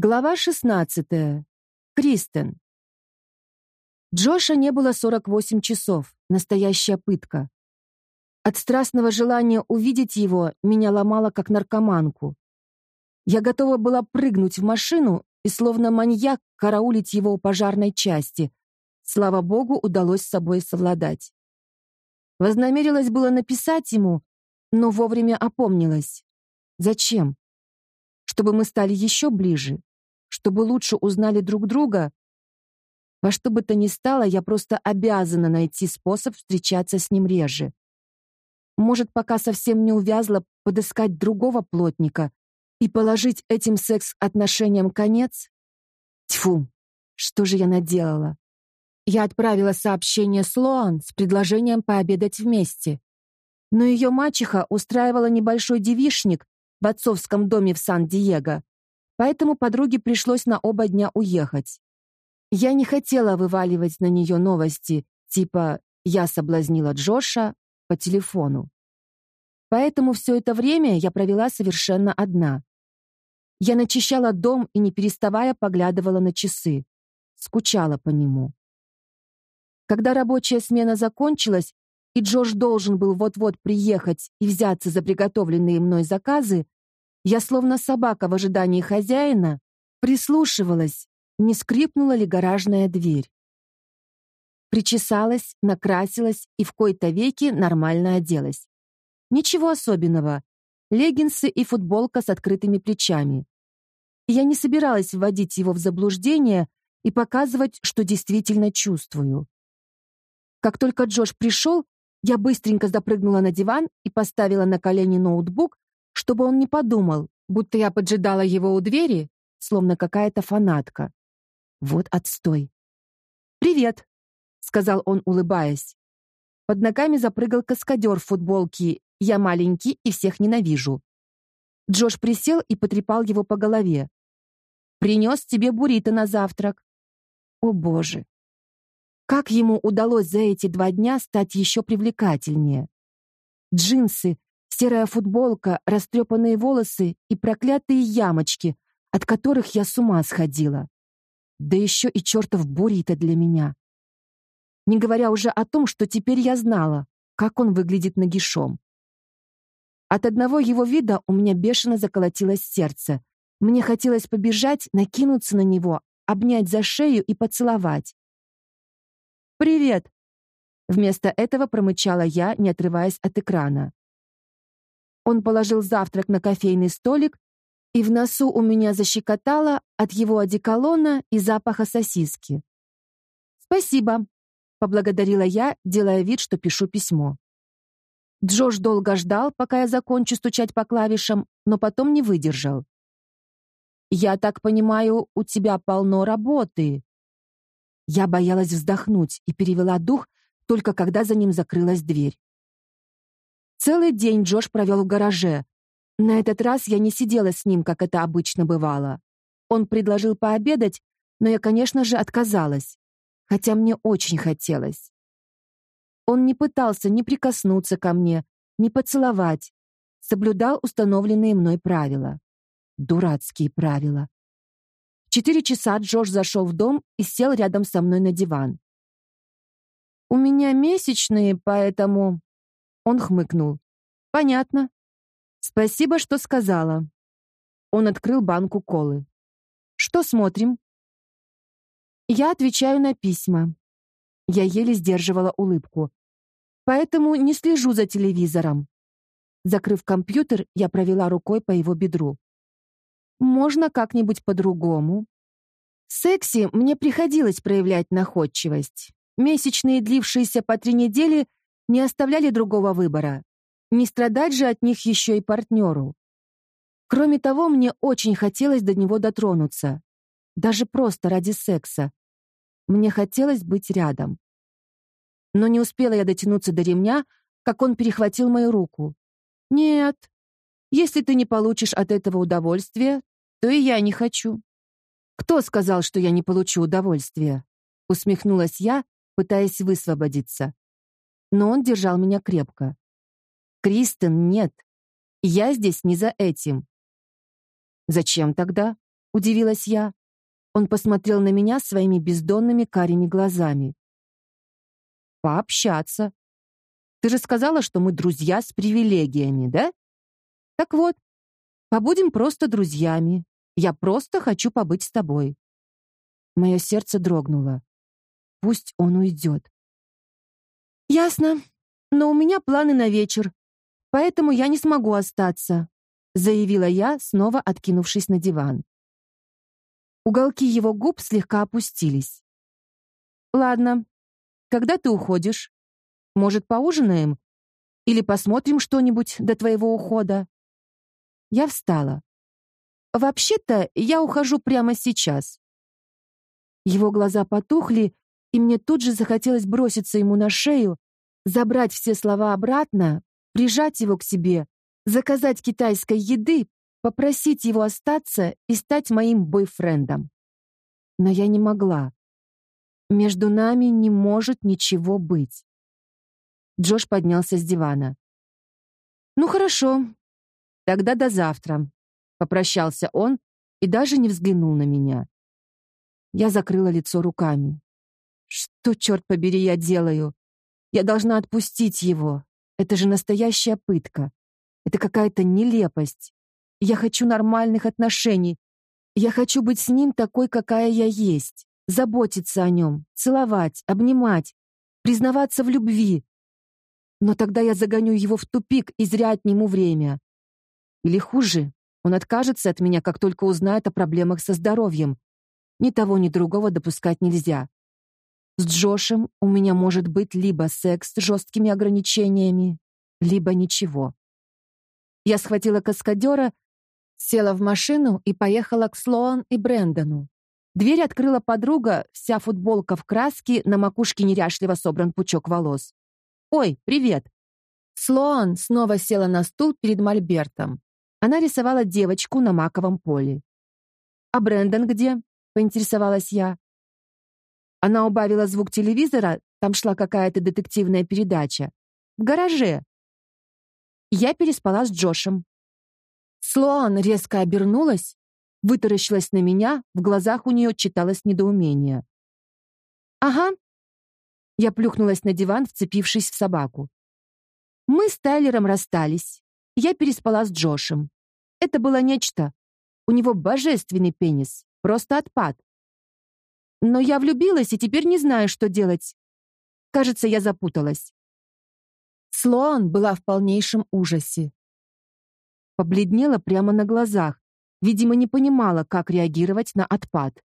Глава 16. Кристен. Джоша не было 48 часов. Настоящая пытка. От страстного желания увидеть его меня ломало как наркоманку. Я готова была прыгнуть в машину и словно маньяк караулить его у пожарной части. Слава богу, удалось с собой совладать. Вознамерилась было написать ему, но вовремя опомнилась. Зачем? чтобы мы стали еще ближе, чтобы лучше узнали друг друга. Во что бы то ни стало, я просто обязана найти способ встречаться с ним реже. Может, пока совсем не увязла, подыскать другого плотника и положить этим секс-отношениям конец? Тьфу, что же я наделала? Я отправила сообщение Слоан с предложением пообедать вместе. Но ее мачеха устраивала небольшой девишник в отцовском доме в Сан-Диего, поэтому подруге пришлось на оба дня уехать. Я не хотела вываливать на нее новости, типа «я соблазнила Джоша» по телефону. Поэтому все это время я провела совершенно одна. Я начищала дом и, не переставая, поглядывала на часы. Скучала по нему. Когда рабочая смена закончилась, и Джош должен был вот-вот приехать и взяться за приготовленные мной заказы, я, словно собака в ожидании хозяина, прислушивалась, не скрипнула ли гаражная дверь. Причесалась, накрасилась и в кои-то веки нормально оделась. Ничего особенного. Леггинсы и футболка с открытыми плечами. Я не собиралась вводить его в заблуждение и показывать, что действительно чувствую. Как только Джош пришел, я быстренько запрыгнула на диван и поставила на колени ноутбук, чтобы он не подумал, будто я поджидала его у двери, словно какая-то фанатка. Вот отстой. «Привет», — сказал он, улыбаясь. Под ногами запрыгал каскадер в футболке «Я маленький и всех ненавижу». Джош присел и потрепал его по голове. «Принес тебе буррито на завтрак». О, боже, как ему удалось за эти два дня стать еще привлекательнее? Джинсы, серая футболка, растрепанные волосы и проклятые ямочки, от которых я с ума сходила. Да еще и чертов буррито для меня. Не говоря уже о том, что теперь я знала, как он выглядит нагишом. От одного его вида у меня бешено заколотилось сердце. Мне хотелось побежать, накинуться на него, обнять за шею и поцеловать. «Привет!» Вместо этого промычала я, не отрываясь от экрана. Он положил завтрак на кофейный столик, и в носу у меня защекотало от его одеколона и запаха сосиски. «Спасибо», — поблагодарила я, делая вид, что пишу письмо. Джош долго ждал, пока я закончу стучать по клавишам, но потом не выдержал. «Я так понимаю, у тебя полно работы», я боялась вздохнуть и перевела дух, только когда за ним закрылась дверь. Целый день Джош провел в гараже. На этот раз я не сидела с ним, как это обычно бывало. Он предложил пообедать, но я, конечно же, отказалась, хотя мне очень хотелось. Он не пытался ни прикоснуться ко мне, ни поцеловать, соблюдал установленные мной правила. Дурацкие правила четыре часа Джош зашел в дом и сел рядом со мной на диван. «У меня месячные, поэтому...» Он хмыкнул. «Понятно. Спасибо, что сказала». Он открыл банку колы. «Что смотрим?» Я отвечаю на письма. Я еле сдерживала улыбку. Поэтому не слежу за телевизором. Закрыв компьютер, я провела рукой по его бедру. Можно как-нибудь по-другому. В сексе мне приходилось проявлять находчивость. Месячные, длившиеся по три недели, не оставляли другого выбора. Не страдать же от них еще и партнеру. Кроме того, мне очень хотелось до него дотронуться. Даже просто ради секса. Мне хотелось быть рядом. Но не успела я дотянуться до ремня, как он перехватил мою руку. «Нет, если ты не получишь от этого удовольствия, то и я не хочу. Кто сказал, что я не получу удовольствия? Усмехнулась я, пытаясь высвободиться. Но он держал меня крепко. Кристен, нет. Я здесь не за этим. Зачем тогда? удивилась я. Он посмотрел на меня своими бездонными карими глазами. Пообщаться. Ты же сказала, что мы друзья с привилегиями, да? Так вот, побудем просто друзьями. Я просто хочу побыть с тобой. Мое сердце дрогнуло. Пусть он уйдет. Ясно. Но у меня планы на вечер, поэтому я не смогу остаться, заявила я, снова откинувшись на диван. Уголки его губ слегка опустились. Ладно. Когда ты уходишь? Может, поужинаем или посмотрим что-нибудь до твоего ухода? Я встала. Вообще-то, я ухожу прямо сейчас. Его глаза потухли, и мне тут же захотелось броситься ему на шею, забрать все слова обратно, прижать его к себе, заказать китайской еды, попросить его остаться и стать моим бойфрендом. Но я не могла. Между нами не может ничего быть. Джош поднялся с дивана. «Ну хорошо, тогда до завтра», — попрощался он и даже не взглянул на меня. Я закрыла лицо руками. «Что, черт побери, я делаю? Я должна отпустить его. Это же настоящая пытка. Это какая-то нелепость. Я хочу нормальных отношений. Я хочу быть с ним такой, какая я есть. Заботиться о нем, целовать, обнимать, признаваться в любви. Но тогда я загоню его в тупик и зря отниму время. Или хуже, он откажется от меня, как только узнает о проблемах со здоровьем. Ни того, ни другого допускать нельзя. С Джошем у меня может быть либо секс с жесткими ограничениями, либо ничего. Я схватила каскадера, села в машину и поехала к Слоан и Брэндону. Дверь открыла подруга, вся футболка в краске, на макушке неряшливо собран пучок волос. «Ой, привет!» Слоан снова села на стул перед мольбертом. Она рисовала девочку на маковом поле. «А Брэндон где?» — поинтересовалась я. Она убавила звук телевизора, там шла какая-то детективная передача. В гараже. Я переспала с Джошем. Слоан резко обернулась, вытаращилась на меня, в глазах у нее читалось недоумение. «Ага». Я плюхнулась на диван, вцепившись в собаку. Мы с Тайлером расстались. Я переспала с Джошем. Это было нечто. У него божественный пенис. Просто отпад. Но я влюбилась и теперь не знаю, что делать. Кажется, я запуталась. Слоан была в полнейшем ужасе. Побледнела прямо на глазах, видимо, не понимала, как реагировать на отпад.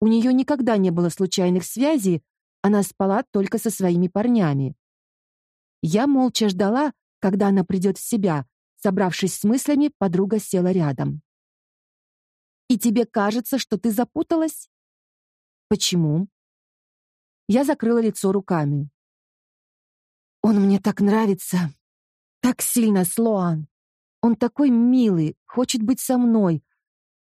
У нее никогда не было случайных связей, она спала только со своими парнями. Я молча ждала, когда она придет в себя. Собравшись с мыслями, подруга села рядом. «И тебе кажется, что ты запуталась?» Почему? Я закрыла лицо руками. Он мне так нравится. Так сильно, Слоан. Он такой милый, хочет быть со мной.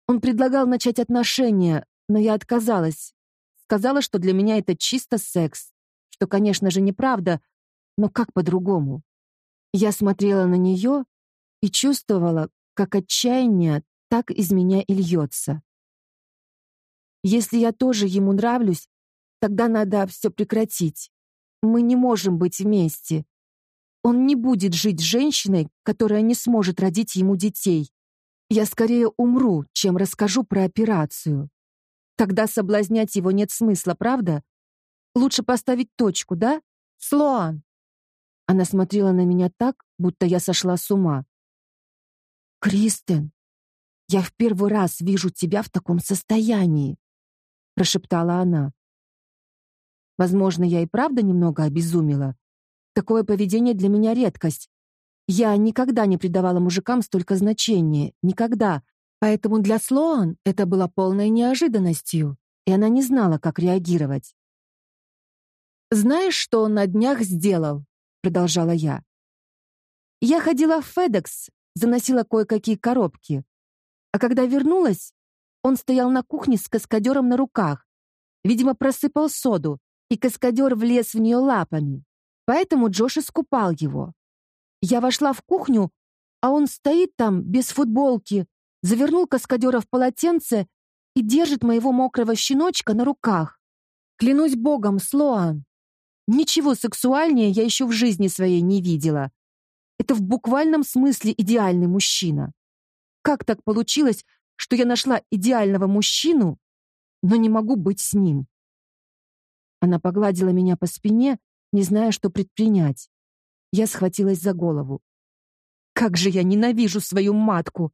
Он предлагал начать отношения, но я отказалась. Сказала, что для меня это чисто секс. Что, конечно же, неправда, но как по-другому? Я смотрела на нее и чувствовала, как отчаяние так из меня и льется. Если я тоже ему нравлюсь, тогда надо все прекратить. Мы не можем быть вместе. Он не будет жить с женщиной, которая не сможет родить ему детей. Я скорее умру, чем расскажу про операцию. Тогда соблазнять его нет смысла, правда? Лучше поставить точку, да? Слоан. Она смотрела на меня так, будто я сошла с ума. Кристен, я в первый раз вижу тебя в таком состоянии прошептала она. Возможно, я и правда немного обезумела. Такое поведение для меня редкость. Я никогда не придавала мужикам столько значения, никогда. Поэтому для Слоан это было полной неожиданностью, и она не знала, как реагировать. «Знаешь, что он на днях сделал?» — продолжала я. «Я ходила в Федекс, заносила кое-какие коробки. А когда вернулась, он стоял на кухне с каскадером на руках. Видимо, просыпал соду, и каскадер влез в нее лапами. Поэтому Джош искупал его. Я вошла в кухню, а он стоит там без футболки, завернул каскадера в полотенце и держит моего мокрого щеночка на руках. Клянусь богом, Слоан, ничего сексуальнее я еще в жизни своей не видела. Это в буквальном смысле идеальный мужчина. Как так получилось, что я нашла идеального мужчину, но не могу быть с ним? Она погладила меня по спине, не зная, что предпринять. Я схватилась за голову. Как же я ненавижу свою матку!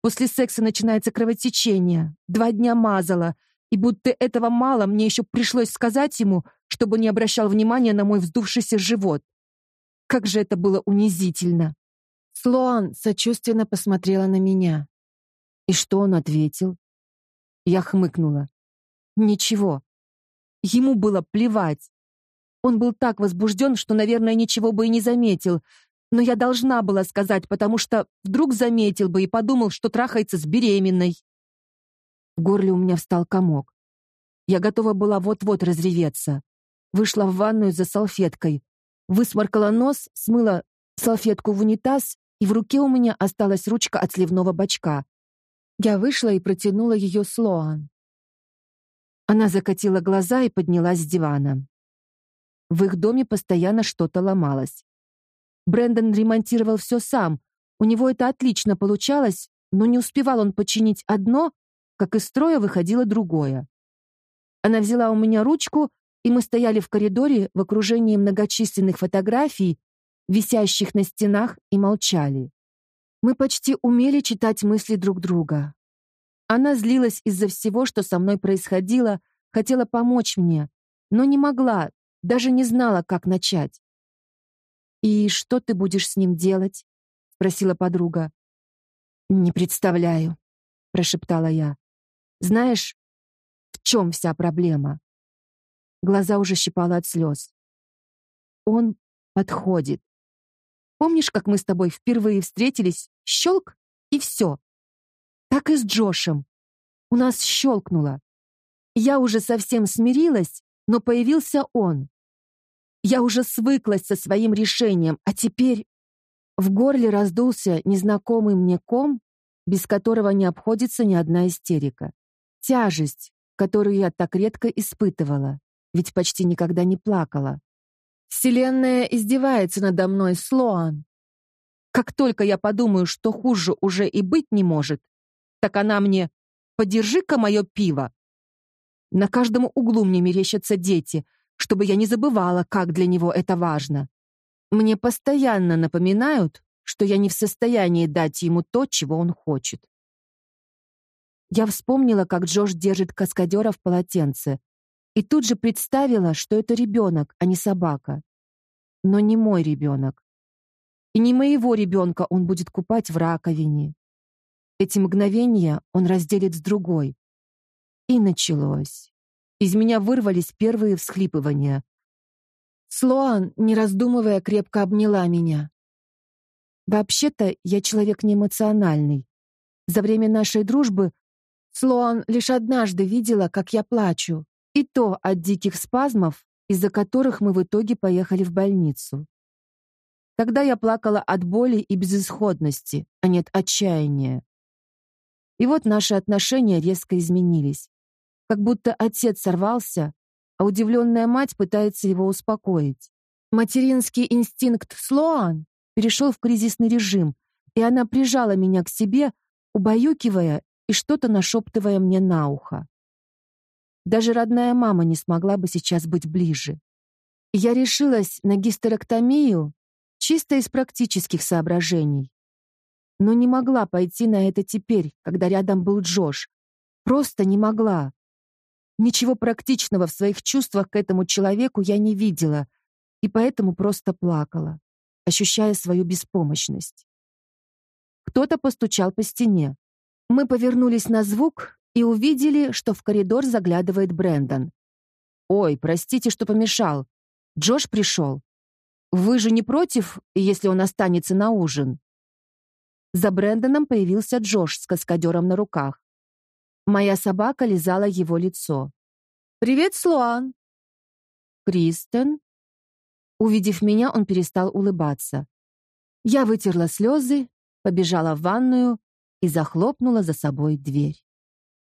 После секса начинается кровотечение. Два дня мазала. И будто этого мало, мне еще пришлось сказать ему, чтобы не обращал внимания на мой вздувшийся живот. Как же это было унизительно. Слоан сочувственно посмотрела на меня. И что он ответил? Я хмыкнула. Ничего. Ему было плевать. Он был так возбужден, что, наверное, ничего бы и не заметил, но я должна была сказать, потому что вдруг заметил бы и подумал, что трахается с беременной. В горле у меня встал комок. Я готова была вот-вот разреветься. Вышла в ванную за салфеткой, высморкала нос, смыла салфетку в унитаз, и в руке у меня осталась ручка от сливного бачка. Я вышла и протянула ее Слоан. Она закатила глаза и поднялась с дивана. В их доме постоянно что-то ломалось. Брэндон ремонтировал все сам. У него это отлично получалось, но не успевал он починить одно, как из строя выходило другое. Она взяла у меня ручку, и мы стояли в коридоре в окружении многочисленных фотографий, висящих на стенах, и молчали. Мы почти умели читать мысли друг друга. Она злилась из-за всего, что со мной происходило, хотела помочь мне, но не могла, даже не знала, как начать. «И что ты будешь с ним делать?» — спросила подруга. «Не представляю», — прошептала я. «Знаешь, в чем вся проблема?» Глаза уже щипало от слез. «Он подходит. Помнишь, как мы с тобой впервые встретились? Щелк, и все. Так и с Джошем. У нас щелкнуло. Я уже совсем смирилась, но появился он. Я уже свыклась со своим решением, а теперь в горле раздулся незнакомый мне ком, без которого не обходится ни одна истерика. Тяжесть, которую я так редко испытывала, ведь почти никогда не плакала. Вселенная издевается надо мной, Слоан. Как только я подумаю, что хуже уже и быть не может, так она мне «подержи-ка мое пиво». На каждом углу мне мерещатся дети, чтобы я не забывала, как для него это важно. Мне постоянно напоминают, что я не в состоянии дать ему то, чего он хочет. Я вспомнила, как Джош держит каскадера в полотенце, и тут же представила, что это ребенок, а не собака. Но не мой ребенок. И не моего ребенка он будет купать в раковине. Эти мгновения он разделит с другой. И началось. Из меня вырвались первые всхлипывания. Слоан, не раздумывая, крепко обняла меня. Вообще-то я человек неэмоциональный. За время нашей дружбы Слоан лишь однажды видела, как я плачу, и то от диких спазмов, из-за которых мы в итоге поехали в больницу. Тогда я плакала от боли и безысходности, а не от отчаяния. И вот наши отношения резко изменились. Как будто отец сорвался, а удивленная мать пытается его успокоить. Материнский инстинкт Слоан перешел в кризисный режим, и она прижала меня к себе, убаюкивая и что-то нашептывая мне на ухо. Даже родная мама не смогла бы сейчас быть ближе. Я решилась на гистерэктомию чисто из практических соображений. Но не могла пойти на это теперь, когда рядом был Джош. Просто не могла. Ничего практичного в своих чувствах к этому человеку я не видела, и поэтому просто плакала, ощущая свою беспомощность. Кто-то постучал по стене. Мы повернулись на звук и увидели, что в коридор заглядывает Брэндон. «Ой, простите, что помешал. Джош пришел. Вы же не против, если он останется на ужин?» За Брэндоном появился Джош с каскадером на руках. Моя собака лизала его лицо. «Привет, Слоан!» «Кристен?» Увидев меня, он перестал улыбаться. Я вытерла слезы, побежала в ванную и захлопнула за собой дверь.